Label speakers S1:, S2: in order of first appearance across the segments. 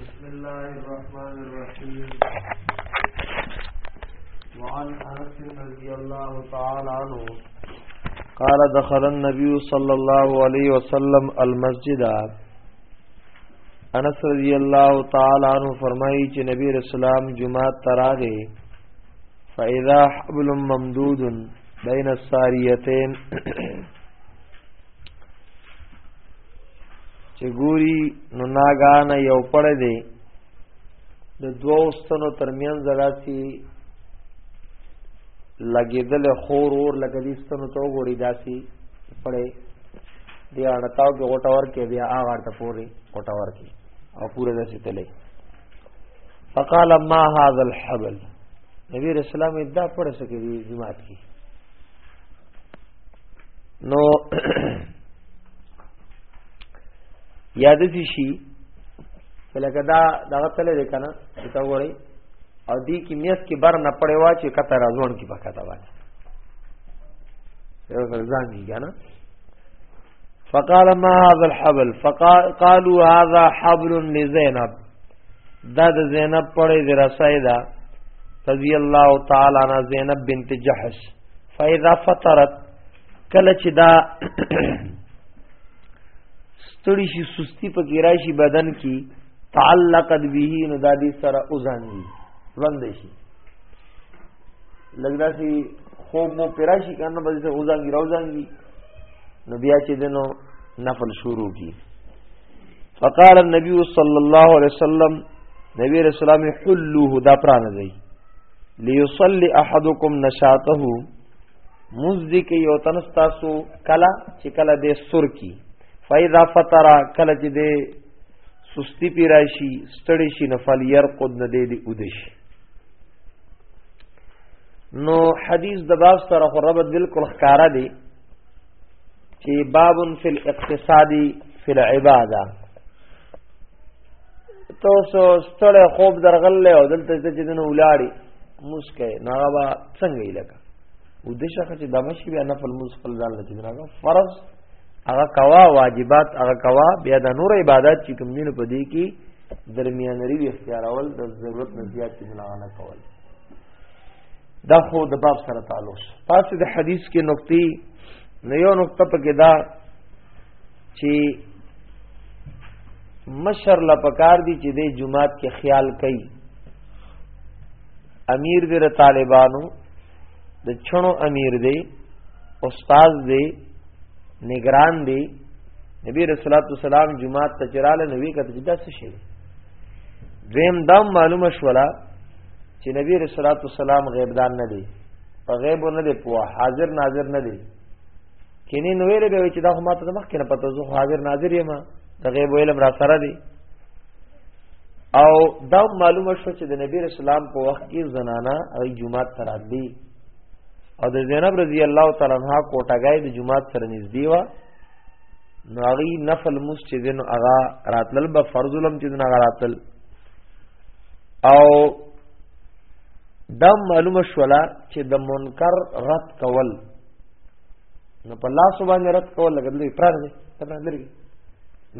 S1: بسم الله الرحمن الرحيم وعن انس رضي الله تعالى عنه قال دخل النبي صلى الله عليه وسلم المسجد انس رضی الله تعالی عنہ فرمایي چې نبی رسول الله جمعه تراغه فاذا حبل ممدود بین الساریتین چې ګوري نو ناګان یو پړ دی د دوو ستنو ترمنځ دلاسي لګیدل خور اور لګدي ستنو ته ګوري داسي پړې دی اړتاو کې غټور کې بیا هغه ته پوري غټور کې او پوره داسي تلې فقال ما هذا الحبل نبی رسول الله دا پړ سکه دي جماعت کې نو یاد دي شي لکه دا دغه تل دی کنه ته وګورئ او دی کې میس کې بر نه پړې وا چې کته راځون کې پکا تا باندې یو ځان دی کنه فقال ما هذا الحبل فقالوا هذا حبل لزينب دا د زینب پړې د رسای دا رضی الله تعالی عنها زینب بنت جحش فاذا فطرت کله چې دا ستړي شي سستی په کې راشي بدن کې تعلقت به نو د دې سره اوزاني ژوند شي لګدا سي خوب مو پراشي کنه به اوزانګي راوزانګي نو بیا چې دنو نفل شروع کی فقال النبي صلى الله عليه وسلم نبی رسول الله حلوه دا پران دی ليصلي احدكم نشاته مزدی کې یو تن تاسو کلا چې کلا دې سر کی فاذا فطر کلا چې دې سستی پی راشي ستړي شي نفل ير قد نه دې دې ودشي نو حدیث د باب سره خو ربط بالکل ښکارا دی چې باب فی الاقتصاد فی العباده تو سو ستړی خوب درغله او دلته چې دنه ولاړی مسکه ناغه څنګه یې لګا او د شخه چې دمشق بیا نفل مسخل ځان لته دراغه فرض هغه کوا واجبات هغه کوا بیا د نور عبادت چې کوم دین په دی کې درمیانری اختیارول د ضرورت نه زیات نه کول دا خو د باب سره تعلق پاسه د حدیث کې نقطې نه یو نقطه پکې دا چې مشر لا پکار دي چې د جمعات کې خیال کوي امیر دې طالبانو د چونو امیر دې استاد دې نگران دې نبی رسول الله صلی الله علیه وسلم جمعات تجراله نبی کته داسې شي دویم دا معلومه شولا چې نبی رسول الله والسلام غیب دان نه دی په غیب نه دی په حاضر ناظر نه دی کینه نو ویل به چې دا خو ماته مخ کنه پته زه حاضر ناظر یم د غیب علم را سره دی او دا معلومه شو چې د نبی رسول الله په وخت کې زنانا او جمعه ترات دی او د زینب رضی الله تعالی عنها کوټګای د جمعه سره نږدې و نو هغه نفل مس چې دین هغه راتل به فرض لم چې دین هغه راتل او دا معلومه شولا چې د منکر رد کول نو په لاس باندې رد کول لګل دی پرار دی تبر لري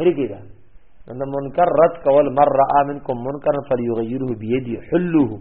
S1: لري کیدا نو منکر رد کول مر را منکم منکر فلیغیره بيدی حلوه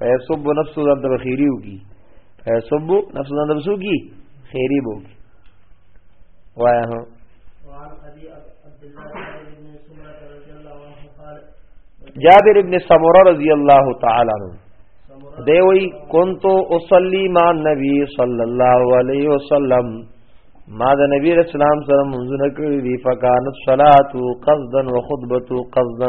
S1: فیسب نفس ذات د خیری وکي فیسب نفس ذات نفسو کی خیری بو وایا
S2: هو
S1: جابر ابن سمره رضی الله تعالی عنہ دی وی كنت اصلي مع النبي صلى الله عليه وسلم ما د نبی رسول الله سره منځونه کړی دی فکانت صلاتو قصدا وخطبتو قصدا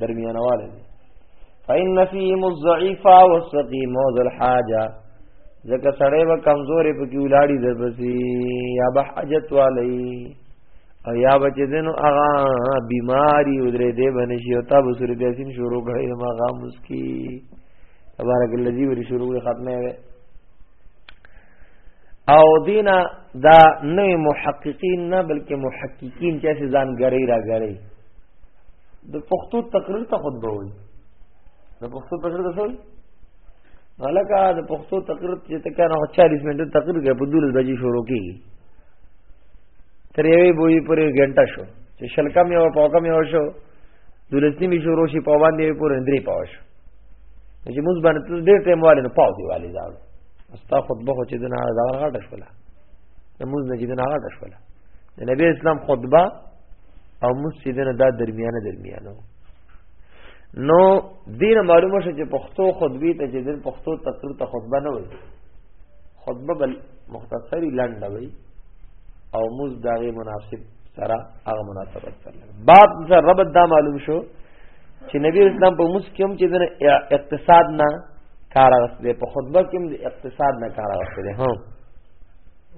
S1: درمیانواله دی فإن فيهم الضعيف والسقيم ذو الحاجه ځکه سړی به کمزورې پکې ولاړی د بسی یا به حاجت والی او یا به چې دنو هغه بیماری ودرې دې باندې شي او تاسو سره د یاسین شروع کړئ ما غام مسکی تبارک الذی وری شروع ختمه وي او دینا دا نوې محققین نه بلکې محققین چې ځان غړي را غړي د پښتو تقریر ته خطبه وي د پښتو تقریر ته څه ولکه د پښتو تقریر چې ته کنه 40 منټه تقریر کې په 12 بجې شروع کیږي تر یوې بوې پورې غنټه شو چې شلکا مې او پاکا مې وشو دولسنی مې شروع شي په باندې پورې درې پاو شو چې موږ باندې ډېر ټیم والي نو پاو دی والي ځاړ استا خطبه خو چې دنا غاټه شولا موږ نه چې دنا غاټه شولا د نبی اسلام خطبه او موږ چې دنه دا درمیانه درمیانه نو دین معلومه شو چې پښتو خطبه ته چې دین پښتو تقریر ته خطبه نه وي خطبه بل مختصری لنډه وي او موږ داغه مناسب سره هغه مناسبت سره باب سره ربط دا معلوم شو چې نبی اسلام په موږ کوم چې دنه اقتصاد نه کار غسته په خطبه کې د اقتصاد نه کار غسته هو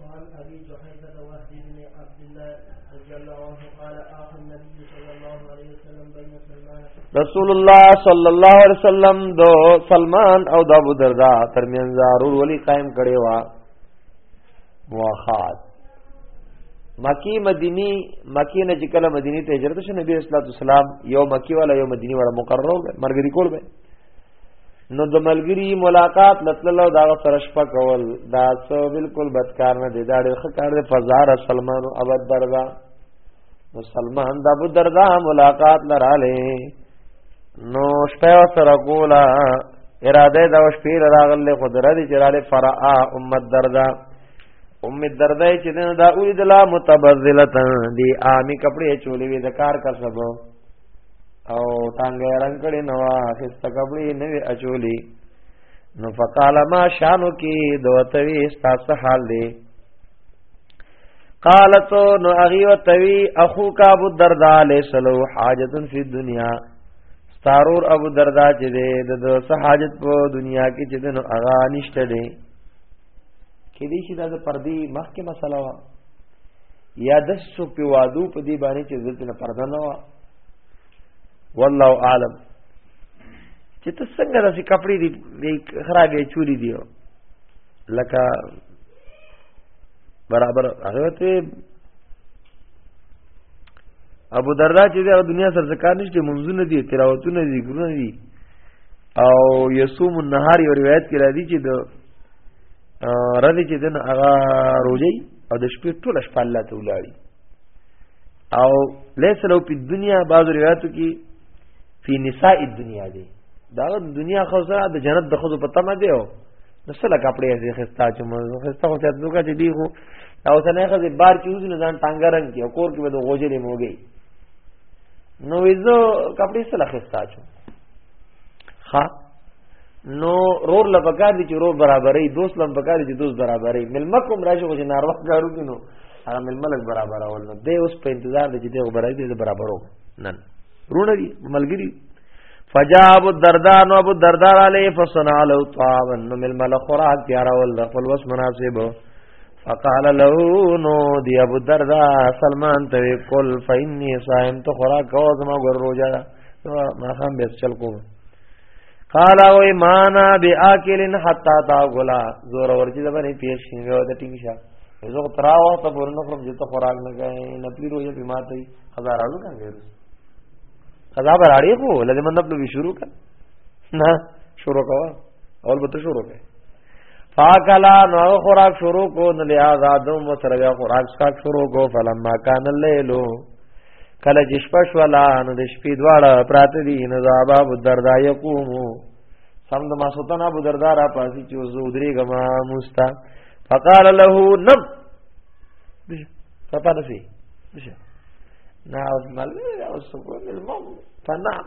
S1: وعن ابي جحيفه وهب بن عبد الله رضي الله عنه قال اخى النبي صلى الله عليه وسلم بين سلمان رسول الله صلى الله عليه وسلم دو سلمان او د ابو دردا ترمنځ ضرور ولي قائم کړي وا مواخات مکی مدینی مکی نه چې کله مدینی ته هجرت شو نبی اسلام یو مکی والا یو مدینی والا مقرر مرګ دی کول به نو د ملګری ملاقات لتللو دا سره شپه کول دا څو بالکل بدکار نه دی دا ډېر ښه کار دی فزار سلمانو ابد دردا نو سلمان د ابو دردا ملاقات لراله نو شپه سره کولا اراده دا شپې راغله قدرت دی چراله فرا ام دردا ام دردا چې دا اولید لا متبذلتن دی عامي کپڑے چولې وی د کار کا سبب او تانګه رنگ کړي نو اخست کپڑے نه وی اچولی نو فقال ما شانو کی دوتوی استاس حال دی قالت نو اغي وتوی اخو کا ابو الدرداء لسلو حاجت فی الدنيا ستارور ابو الدرداء چې د حاجت په دنیا کې چې نو اغا نشته دی کې دې چې دا د پردي مخکې مسله وا یا د سو په وادو په دې باندې چې زړه نه پرده نه وا والله عالم چې ته څنګه داسې کپڑے دي خرابې چوری دی لکه برابر هغه ته ابو دردا چې د دنیا سره ځکار نشته منځونه دي تلاوتونه دي ګرونه دي او یصوم النهار یو روایت کې راځي چې د رضی چې دن هغه روزي او د شپې ټول شپه الله ته ولاړي او لیس لو په دنیا بعض روایتو کې فی نساء الدنیا دی دا د دنیا خو سره د جنت د خود په تمه دی او نو سره کپڑے یې خستا چې مو خستا خو ته دوکا چې دی خو دا اوس نه خزه بار چې وځي نه ځان ټانګا رنگ کې کور کې به د غوجلې موګي نو ویزو کپڑے سره خستا چې ها نو رور لا پکار دي چې رور برابرې دوست لم پکار دي چې دوست برابرې ملما کوم راشه خو چې ناروا کارو کې نو هغه ملما لګ برابر اول نو دی اوس په انتظار دي چې دی برابر دي برابرو نن رونه دي ملګری فجاء ابو الدرداء نو ابو الدرداء علیه فصنع له طعام نو ملما له خوراک تیار اول د خپل وس مناسب فقال له نو دی ابو الدرداء سلمان ته کول فإني صائم تو خوراک او زما ګر روزه نو ما خام به چل کوم قال او ایمانا باکلن حتا تا غلا زور ورچی د باندې پیش کیږي او د ټینګ شه زه ترا او ته پورن خپل جته خوراک نه کوي نپلی روزه به ماته هزار اړو کان غیر قضا بر اړې کو لازم نه په شروع کړه نه شروع کوا اول به ته شروع کړه فاکلا نو خوراک شروع کو نو لیا زادو مو سره خوراک شروع کو فلما کان الليلو کله چې شپه شو لا نو د شپې دواړه پراته دي نو زابا ابو الدرداء يقوم سم د ماسوتنا ابو الدرداء را پاسي چې وزو درې غما مستا فقال له نم فقال سي نا اوس مال اوس کو مل مو فنام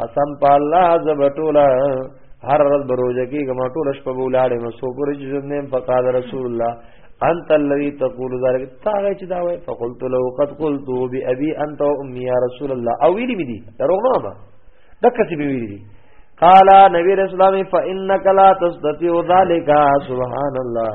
S1: قسم په الله زبټولا هر ورځ بروزه کې ګما ټول شپه بولاړې نو سو پورې چې زنه فقاد رسول الله انت الذي تقول ذلك تا چې دا وای فقلت له قد قلت بابي انت وامي يا رسول الله او ویلي مې دي دروغ نه ما دکې چې ویلي دي قال نبی رسول الله فانك لا تستطيع ذلك سبحان الله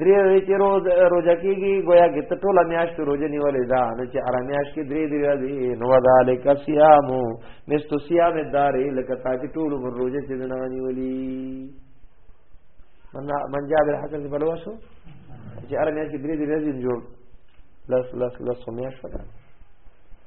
S1: درې ورځې چې روز روزه کېږي گویا کې ته ټوله میاشت روزه نیولې ده نو چې هره میاشت کې درې درې ورځې نو ذالک صيام مست صيام الدار لکه تا چې ټول عمر روزه چې نه نیولې من من جاء بالحسن فلوسو چې هره میاشت کې درې درې ورځې جوړ لس لس لس میاشت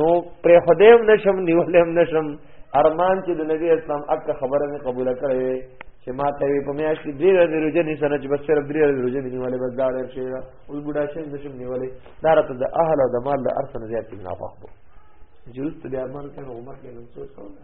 S1: نو پر خدایم نشم نیولم نشم ارمان چې د نبی اسلام اک خبره مې قبول کړې چې ما ته په میاشت کې ډیر ډیر روزنی سره چې بس صرف ډیر ډیر روزنی نیولې بس دا ډیر شي او بډا شي نشم نیولې دا راته د اهل او د مال د ارث نه زیات نه خوښو جوست د ارمان کنه عمر کې نو څه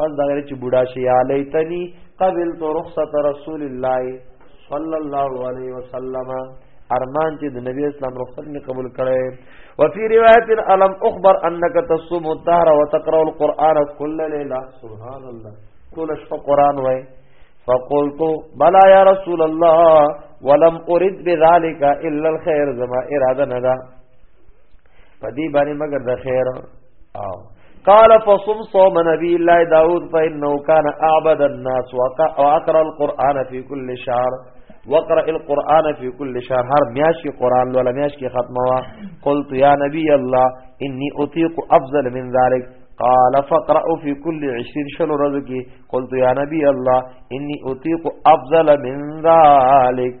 S1: پس دا غره چې بوډا شي یا لیتنی قبل تو رخصت رسول الله صلی الله علیه وسلم ارمان چې د نبی اسلام رخصت می قبول کړي وفي روایت الم اخبر انك تصوم الدهر وتقرا القران كل ليله سبحان الله ټول شپه قران وای فقلت بلا يا رسول الله ولم اريد بذلك الا الخير زما اراده نه ده پدی باندې مگر د خیر او قال فصم صوم نبی الله داود فانه كان اعبد الناس واقرا القران في كل شهر وقرا القران في كل شهر هر میاش کی قران ولا میاش کی ختمه وا قلت یا نبی الله انی اطيق افضل من ذلك قال فقرأ في كل عشرين شل رزقي قلت يا نبي الله اني اطيق افضل من ذلك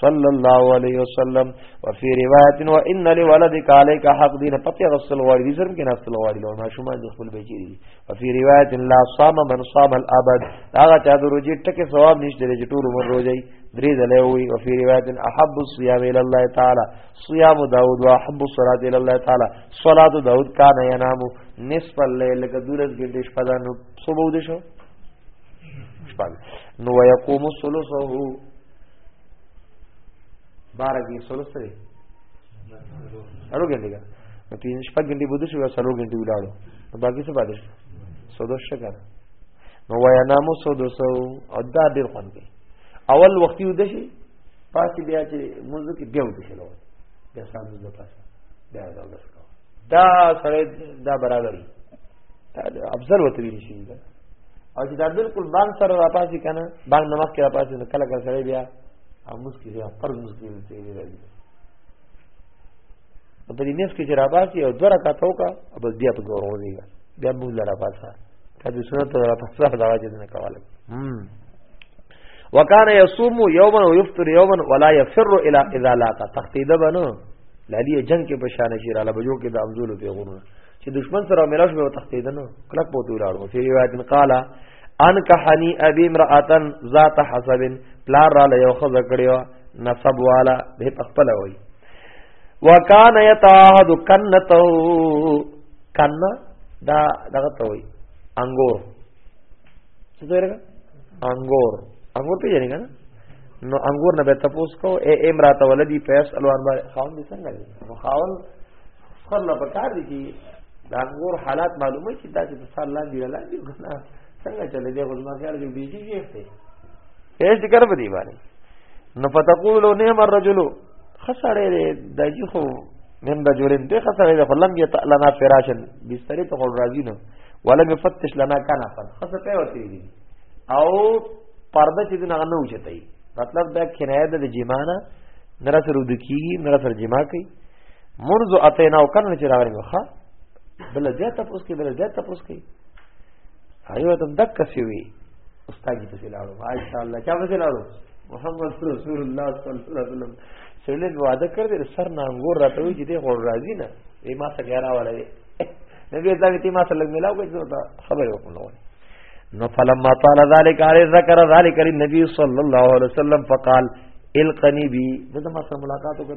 S1: صلی الله علیه وسلم وفي روایت وان لولدك عليك حق دین پته غسل غواړي دي سرم کې نه غسل غواړي لو ماشومان د خپل بچی دي وفي روایت لا صام من صام الابد هغه چا د روزي ټکه ثواب نشته چې ټول عمر روزي درې ځله وي وفي روایت احب الصيام الى الله تعالی صيام داود واحب الصلاه الى الله تعالی صلاه داود کان ينام نصف الليل لکه دولس ګډې شپه ده نو صبح ودې شو شپه نو ويقوم ثلثه بارہ کی سولو سره اړو ګنډي کا نو پینځه شپږ ګنډي بده شو سلو ګنډي ولاړو نو باقي څه پاتې سودو شګر نو ویا نامو سودو سو او دا ډیر خوان کوي اول وخت یو دشي پاتې بیا چې موږ کې بیا ودشي لو بیا سم موږ پاتې بیا دا ورسکو دا سره دا برابرۍ افضل وتویل شي او چې دا بالکل بانګ سره را پاسې کنه بانګ نماز کې را پاسې نو کله کله سره بیا او مسکی بیا پر مسکی ته یې راځي په دې میس کې چې را پاسې او دوه رکعات وکا او بس بیا په ګورو دی بیا موږ لاره پاسه کله سنت را پاسه دا واجب نه کوله وکان یصوم یوما و یفطر یوما ولا یفر الا اذا لاقا تختیده بنو لالی جنگ کې پشان شي را لبجو کې د امزول په غرونه چې دشمن سره ملاو شو تختیدل نو کلک پوتې ولاړو په روایت قال ان کحنی ابي امراتن ذات حسب پلار را له یو خزه کړیو نسب والا به خپل وای وکانه یتعهد کنته کنه دا دغه ته وای انګور څه درګه انګور انګور پیژنې کنه نو انګور نه به تاسو کو اے امرات ولدی پیس الوان باندې خاون دي څنګه دي خاون خرنا پکار دي چې دا غور حالات معلومه چې دا چې په سال لاندې لاندې کنه څنګه چلے دی غوړم خیال دی بیجی شیخته هیڅ ذکر به دی باندې نو فتقولو نعم الرجل خسړې دې دجی خو نن د جوړین دې خسړې دې فلم یت لنا فراشن بسترې ته خور راځي نو ولم يفتش لنا کنا فن خسه په وتی دي او پرده چې نه نه وچتای مطلب دا کنایه د جمانه نرسره د کیږي نرسره جما کوي منذ اتینا وکړل چې راغلی نو ښا بل ځای ته پوس کې بل ځای ته پوس کې هغه ته دک سی وی استاد دې څه لاړو ماشاء الله چا به لاړو محمد رسول الله صلی الله علیه وسلم سړي وعده کړ دې سر نه انګور راته وی چې دې غوړ راځي نه یې ما څه غیره ولا دې نبی دا دې ما څه لګ ملاو کې ته خبره وکړو نو فلما طال ذلك عليه ذكر ذلك للنبي صلى الله عليه وسلم فقال القني بي دغه ما سره ملاقات وکړ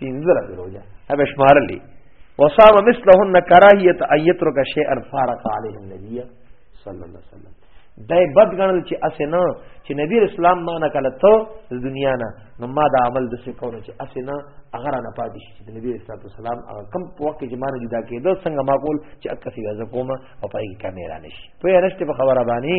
S1: پنځه ورځې روزه هغه شمارلې وصام مثلهن کراهیت ایترک شیئا فارق علیه النبی صلی الله علیه وسلم دای بد غنل چې اسنه چې نبی اسلام ما نه کله ته د دنیا نه نو ما دا عمل د څه کول چې اسنه هغه نه پاتې شي د نبی اسلام والسلام هغه کم په وخت کې جمانه جدا کېده څنګه ما کول چې اکه سی غزه کومه او پای کې کیمرا نشي په رښتیا په خبره باندې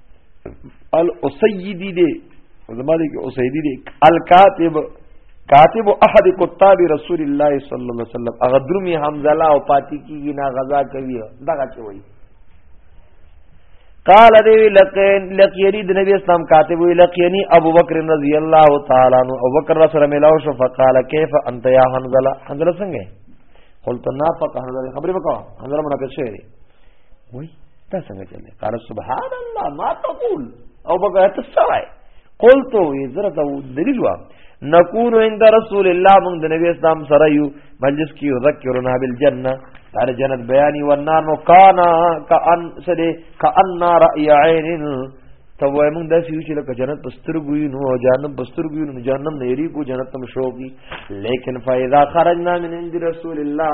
S1: الاسیدی دی زمانه کې اسیدی دی الکاتب کاتب احد کتاب رسول الله صلی الله علیه وسلم هغه درمی حمزه لا او پاتې کیږي نه غزا کوي دغه چي وایي قال دی لقین لقیری د نبی اسلام کاتب وی لقینی ابو بکر رضی الله تعالی عنہ ابو بکر رسول ملاو شو فقال کیف انت یا حنزله حنزله څنګه قلت نافق حنزله خبرې وکړه حنزله منافق شوی وای دا څنګه چلې قال سبحان الله ما تقول او بګه ته سوای قلت وی زره دا دلیل وا نكون عند رسول الله من د نبی اسلام سره یو مجلس کی یذکرنا بالجنه دار جنت بیانی ورنان نو کانا کان سده کان رأی عین تو وای موږ داسې یو چې لکه جنت بسترګوي نو او جهنم بسترګوي نو جهنم نه یری کو جنت تم شوقي لیکن فاذا خرجنا من عند رسول الله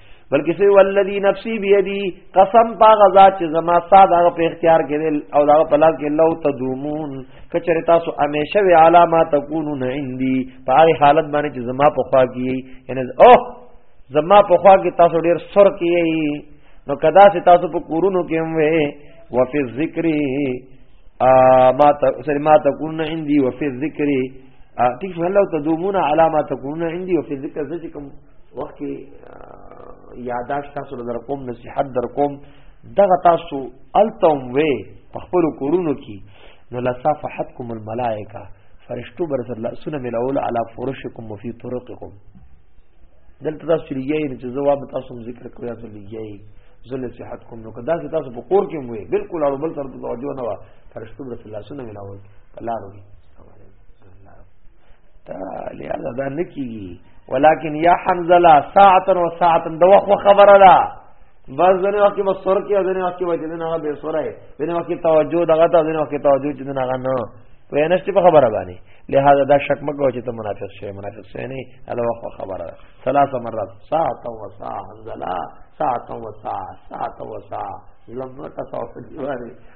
S1: بلکې سوی والذی نفسی بیدی قسم پا غزا چې زما ساد هغه په اختیار کې او دا په لاس کې لو تدومون کچره تاسو همیشه وی علامه تکونون عندي په هغه حالت باندې چې زما په خوا کې یعنی او زما په خوا کې تاسو ډیر سر کې نو کدا چې تاسو په کورونو کې هم وې وفي الذکر ما سر ما تکون عندي وفي الذکر ټیک هلو تدومون علامه تکون عندي وفي الذکر ځکه وخت کې یاداشت تاسو در کوم نصيحت در کوم دغه تاسو التم وې په خپل کورونو کې نو لصافحتکم الملائکه فرشتو بر سره لاسونه ملاول علی فرشکم وفي طرقکم دلته تاسو لري چې جواب تاسو ذکر کوی تاسو لري زل صحت کوم نو کدا چې تاسو په کور کې مو بالکل اړو بل تر توجه نه وا فرشتو بر سره لاسونه ملاول کلارو تا لہذا دا نکی ولیکن یا حنزلہ ساعتا و ساعتا دو وقت و خبر دا بس دنه وخت به سر کې دنه وخت به دنه هغه به سره دنه وخت توجه دغه ته دنه وخت توجه چې دنه هغه نه په نشته په خبره باندې لہذا دا شک مګو چې ته منافق شې منافق شې نه دا وخت خبره ده ثلاثه مرات ساعت و ساعه حنزلا ساعت و ساعه ساعت و ساعه لمنه تاسو په دیواره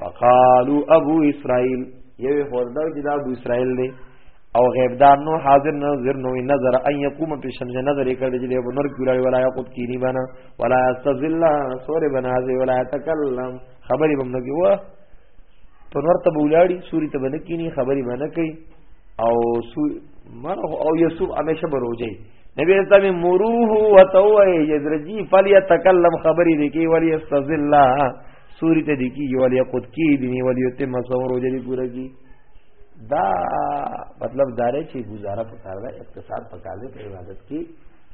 S1: فقالو ابو اسرائیل یو خورده چې دا ابو اسرائیل دی او غیبدار نو حاضر نظر نو نظر ان یقوم په شمس نظر یې کړی چې دی نور کیلای ولا یقوت کینی بنا ولا استذل سور بنا ذی ولا تکلم خبرې بم نګي و ته نور ته بولاړي سوري ته بنکینی خبرې بنکې او سو مر او یسوع همیشه بروځي نبی رسول می مروه وتوه یذرجی فلیتکلم خبری دکی ولی استذل سوری ته دکی ولی قد کی دنی ولی تم صبر وجری پورا کی دا مطلب داره چې گزاره پکار ده اقتصاد پکار ده په عبادت کې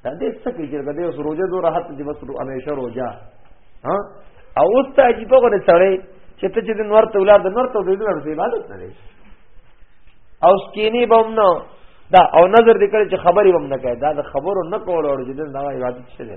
S1: دا دې څه کې چې کده اوس روزه دو راحت دې بس همیشه روزه ها او اوس ته عجیب غره سره چې ته چې نور ته ولار د نور ته دې نور عبادت نه او سکینی بم نو دا او نظر دې کړ چې خبرې بم نه کوي دا د خبرو نه کول او جدن دا عبادت څه دی